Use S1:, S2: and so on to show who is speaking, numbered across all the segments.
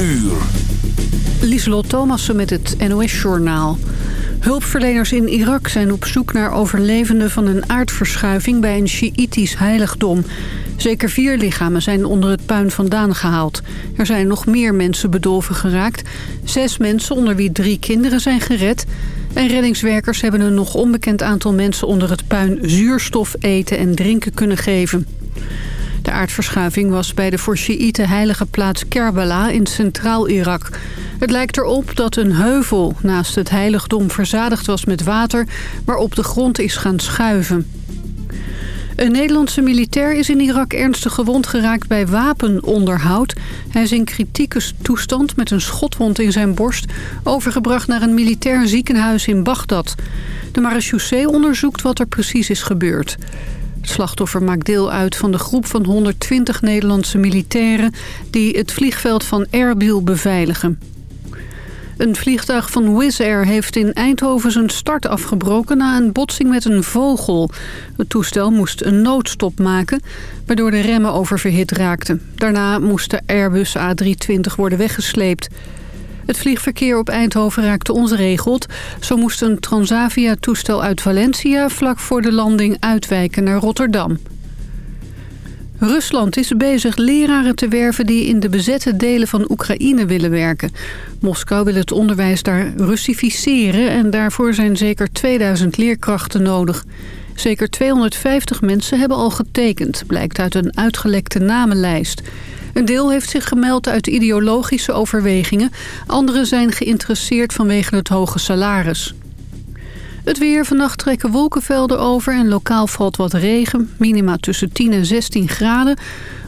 S1: uur.
S2: Lieselot Thomassen met het NOS-journaal. Hulpverleners in Irak zijn op zoek naar overlevenden van een aardverschuiving bij een Sjiïtisch heiligdom. Zeker vier lichamen zijn onder het puin vandaan gehaald. Er zijn nog meer mensen bedolven geraakt. Zes mensen, onder wie drie kinderen, zijn gered. En reddingswerkers hebben een nog onbekend aantal mensen onder het puin zuurstof eten en drinken kunnen geven. De aardverschuiving was bij de voor Sjiïten heilige plaats Kerbala in centraal-Irak. Het lijkt erop dat een heuvel naast het heiligdom verzadigd was met water... waarop de grond is gaan schuiven. Een Nederlandse militair is in Irak ernstig gewond geraakt bij wapenonderhoud. Hij is in kritieke toestand met een schotwond in zijn borst... overgebracht naar een militair ziekenhuis in Bagdad. De marechaussee onderzoekt wat er precies is gebeurd. Slachtoffer maakt deel uit van de groep van 120 Nederlandse militairen... die het vliegveld van Erbil beveiligen. Een vliegtuig van Wizz Air heeft in Eindhoven zijn start afgebroken... na een botsing met een vogel. Het toestel moest een noodstop maken... waardoor de remmen oververhit raakten. Daarna moest de Airbus A320 worden weggesleept... Het vliegverkeer op Eindhoven raakte ongeregeld. Zo moest een Transavia-toestel uit Valencia vlak voor de landing uitwijken naar Rotterdam. Rusland is bezig leraren te werven die in de bezette delen van Oekraïne willen werken. Moskou wil het onderwijs daar Russificeren en daarvoor zijn zeker 2000 leerkrachten nodig. Zeker 250 mensen hebben al getekend, blijkt uit een uitgelekte namenlijst. Een deel heeft zich gemeld uit ideologische overwegingen. Anderen zijn geïnteresseerd vanwege het hoge salaris. Het weer. Vannacht trekken wolkenvelden over en lokaal valt wat regen. Minima tussen 10 en 16 graden.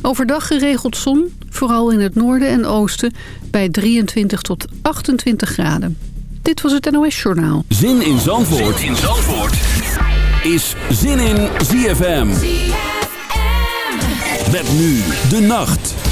S2: Overdag geregeld zon, vooral in het noorden en oosten, bij 23 tot 28 graden. Dit was het NOS Journaal.
S1: Zin in Zandvoort, zin in Zandvoort. is Zin in ZFM. ZFM. Met nu de nacht.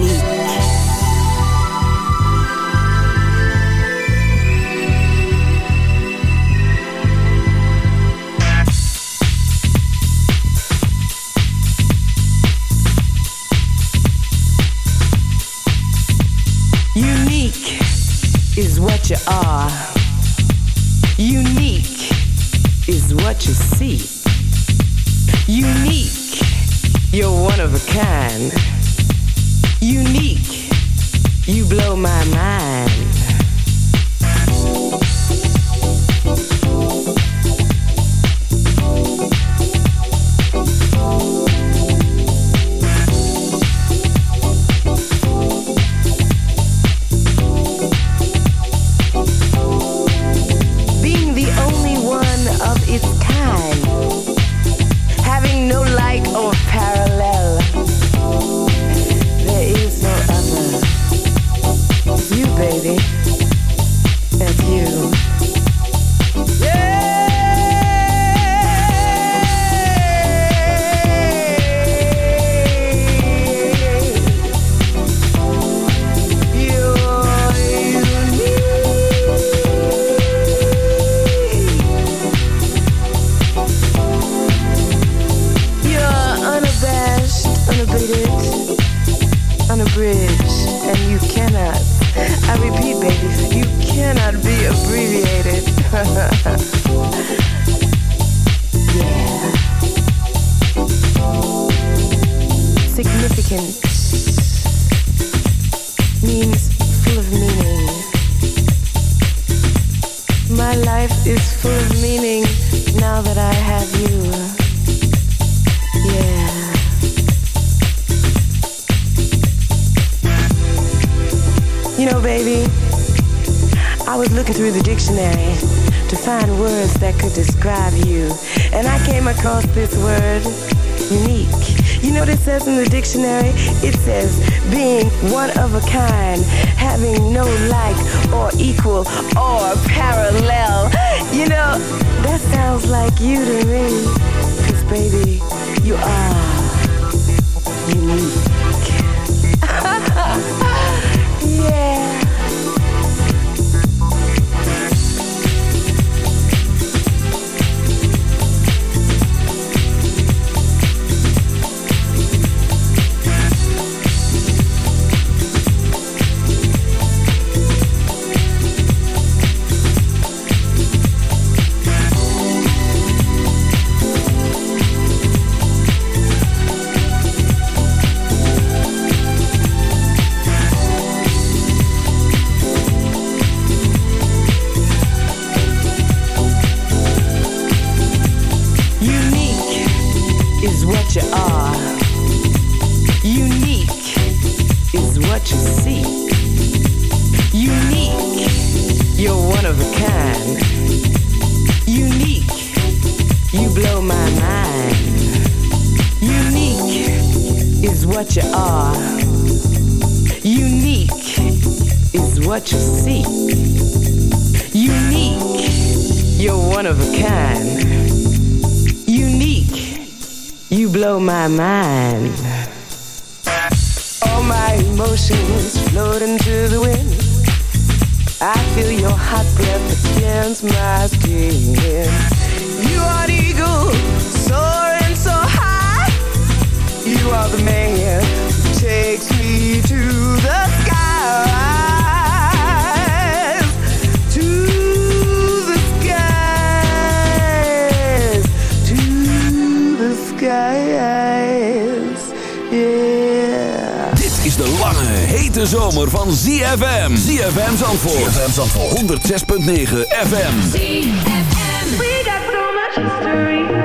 S3: blow my mind.
S1: ZFM. Zandvoort. 106.9 FM ZFM We got so much history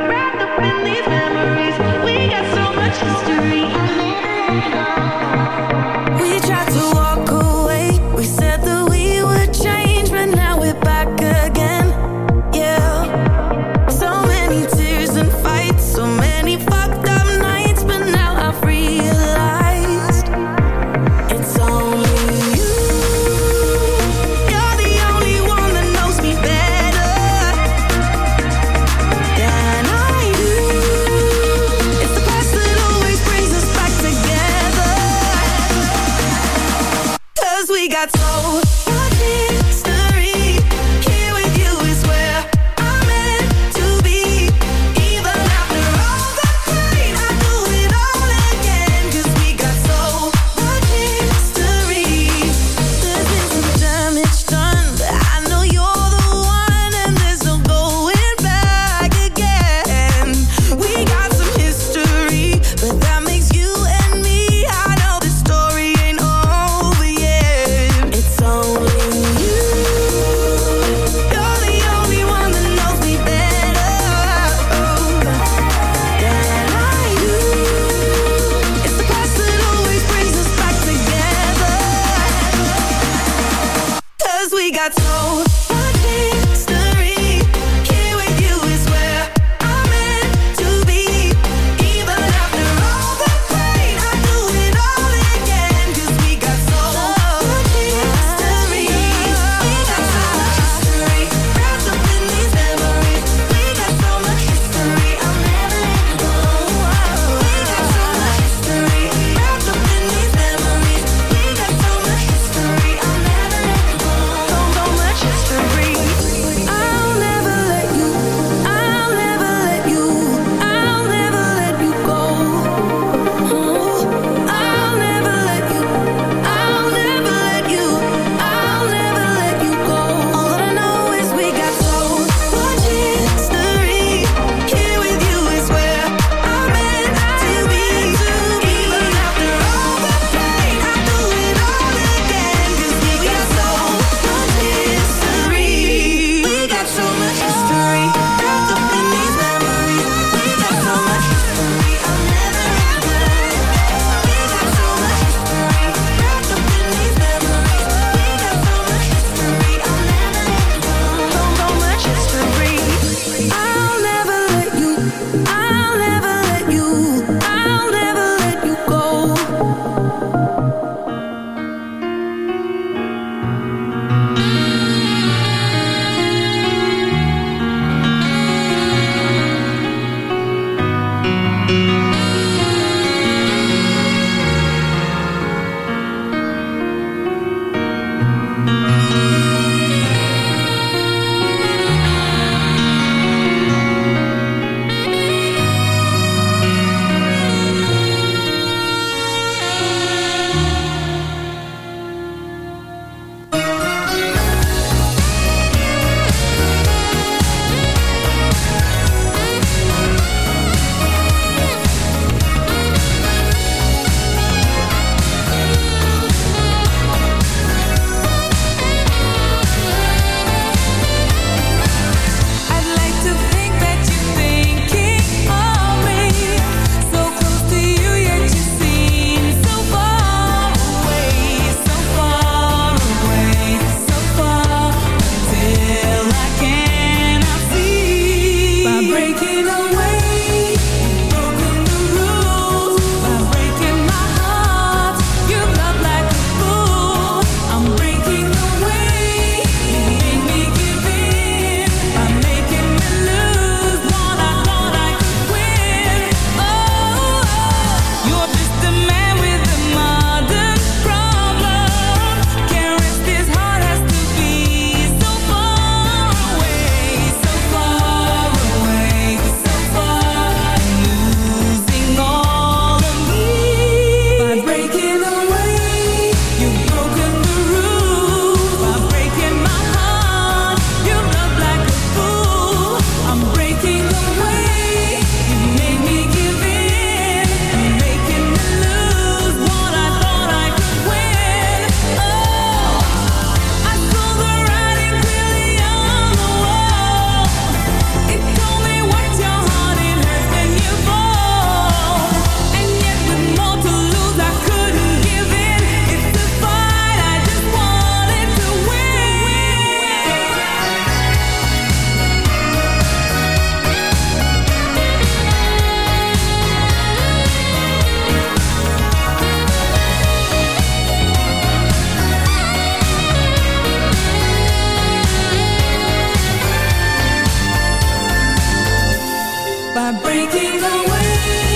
S1: taking away.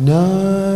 S4: No.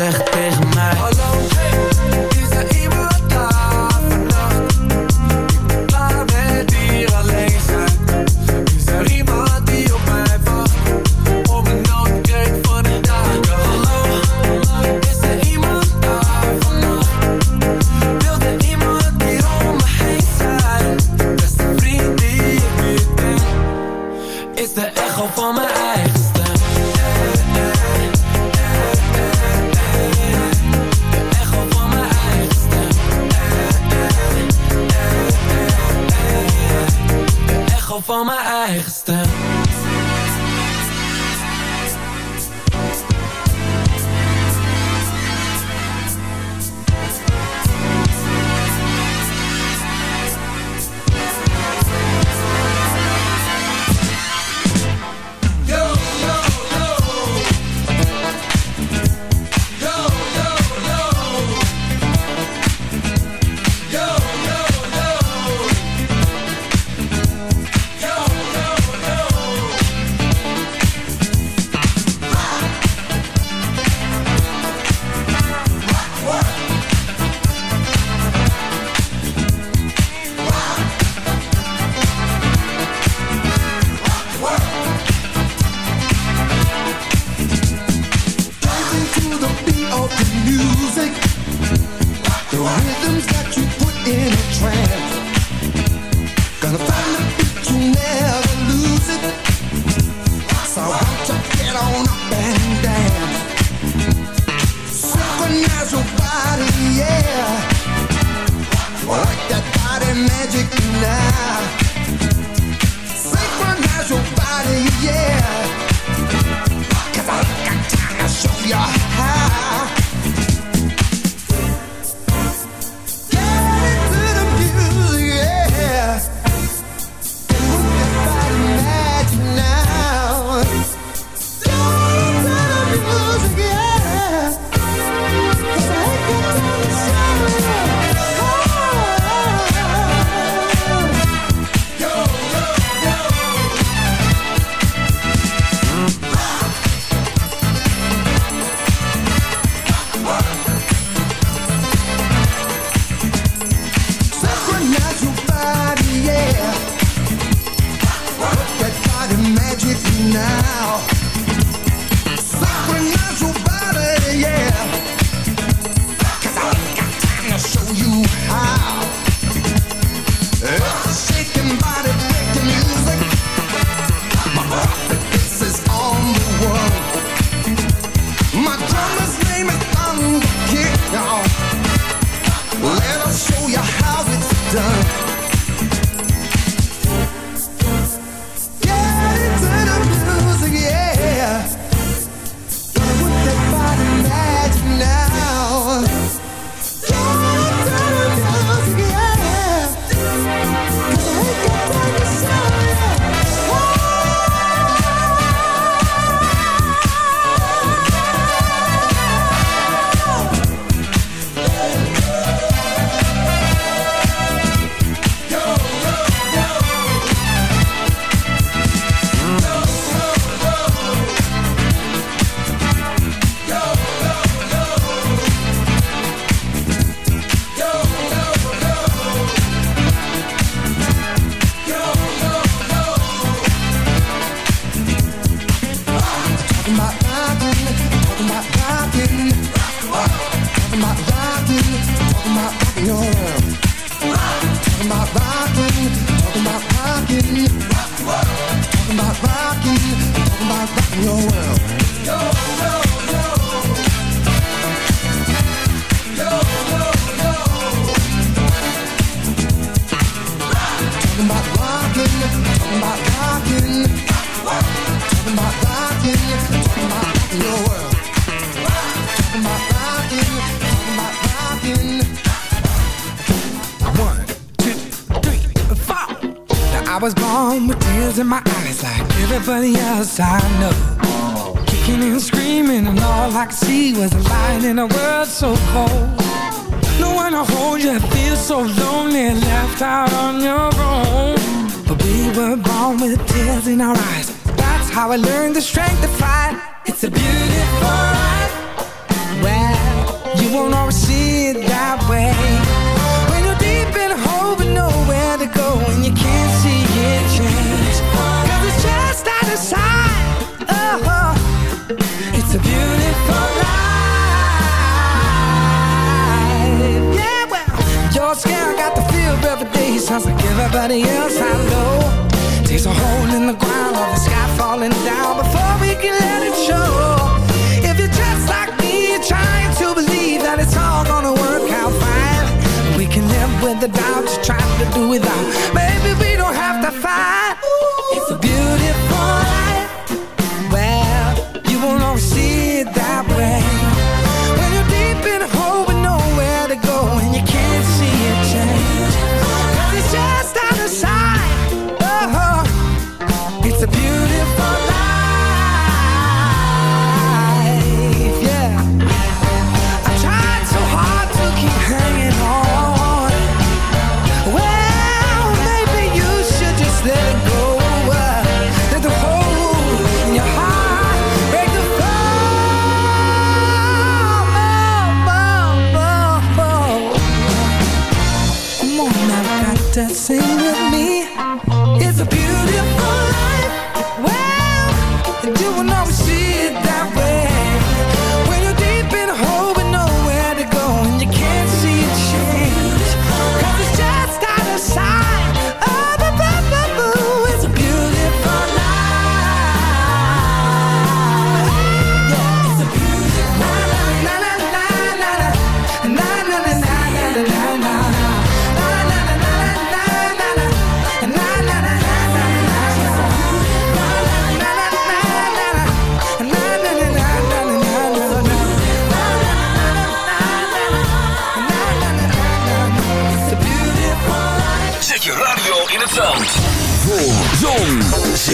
S1: Zegt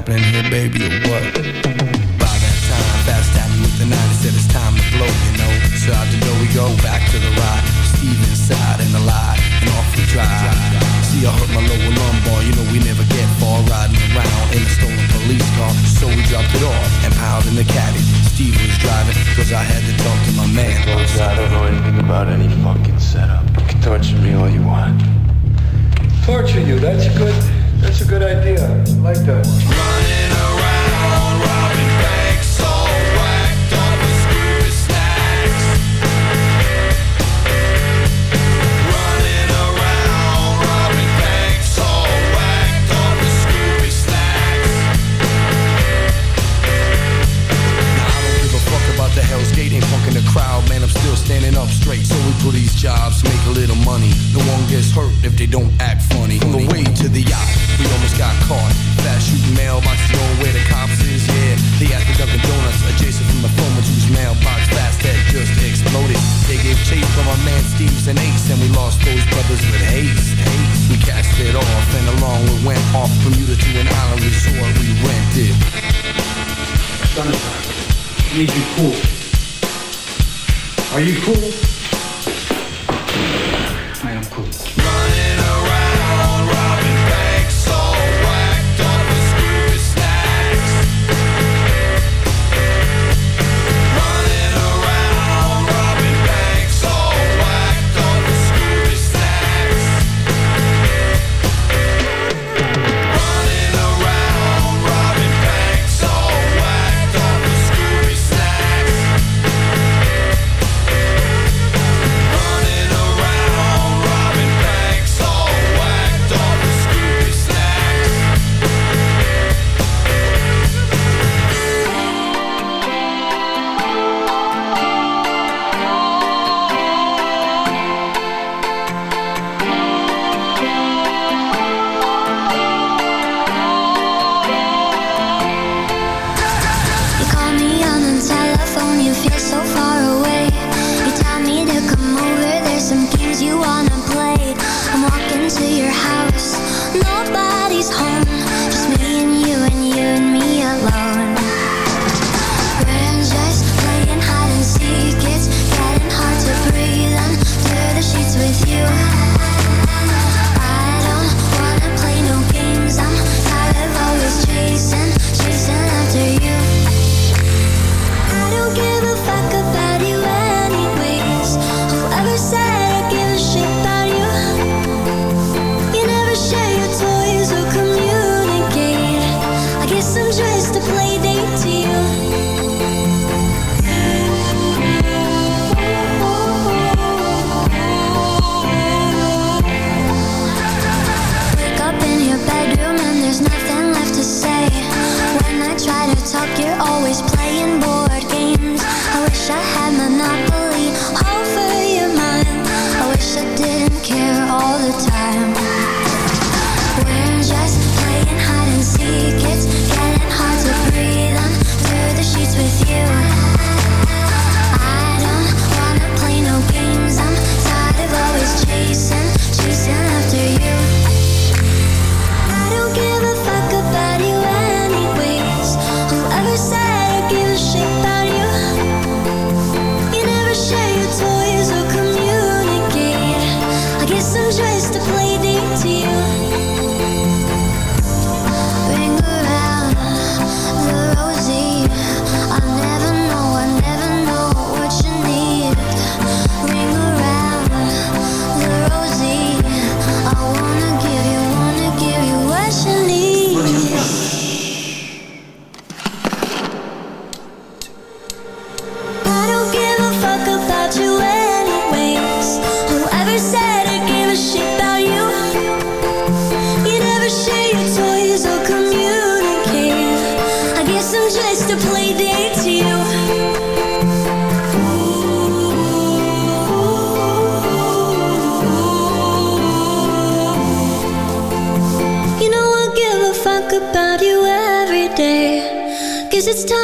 S5: happening here, baby? lost those brothers with haste. We cast it off and along we went off Bermuda to an island resort we rented.
S6: Sunshine, need you cool. Are you cool?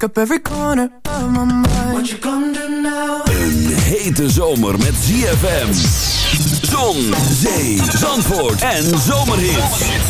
S4: take up every corner of my mind. What you gonna do now?
S1: Een hete zomer met ZFM. Zon, zee, zandvoort en
S7: zomerhit.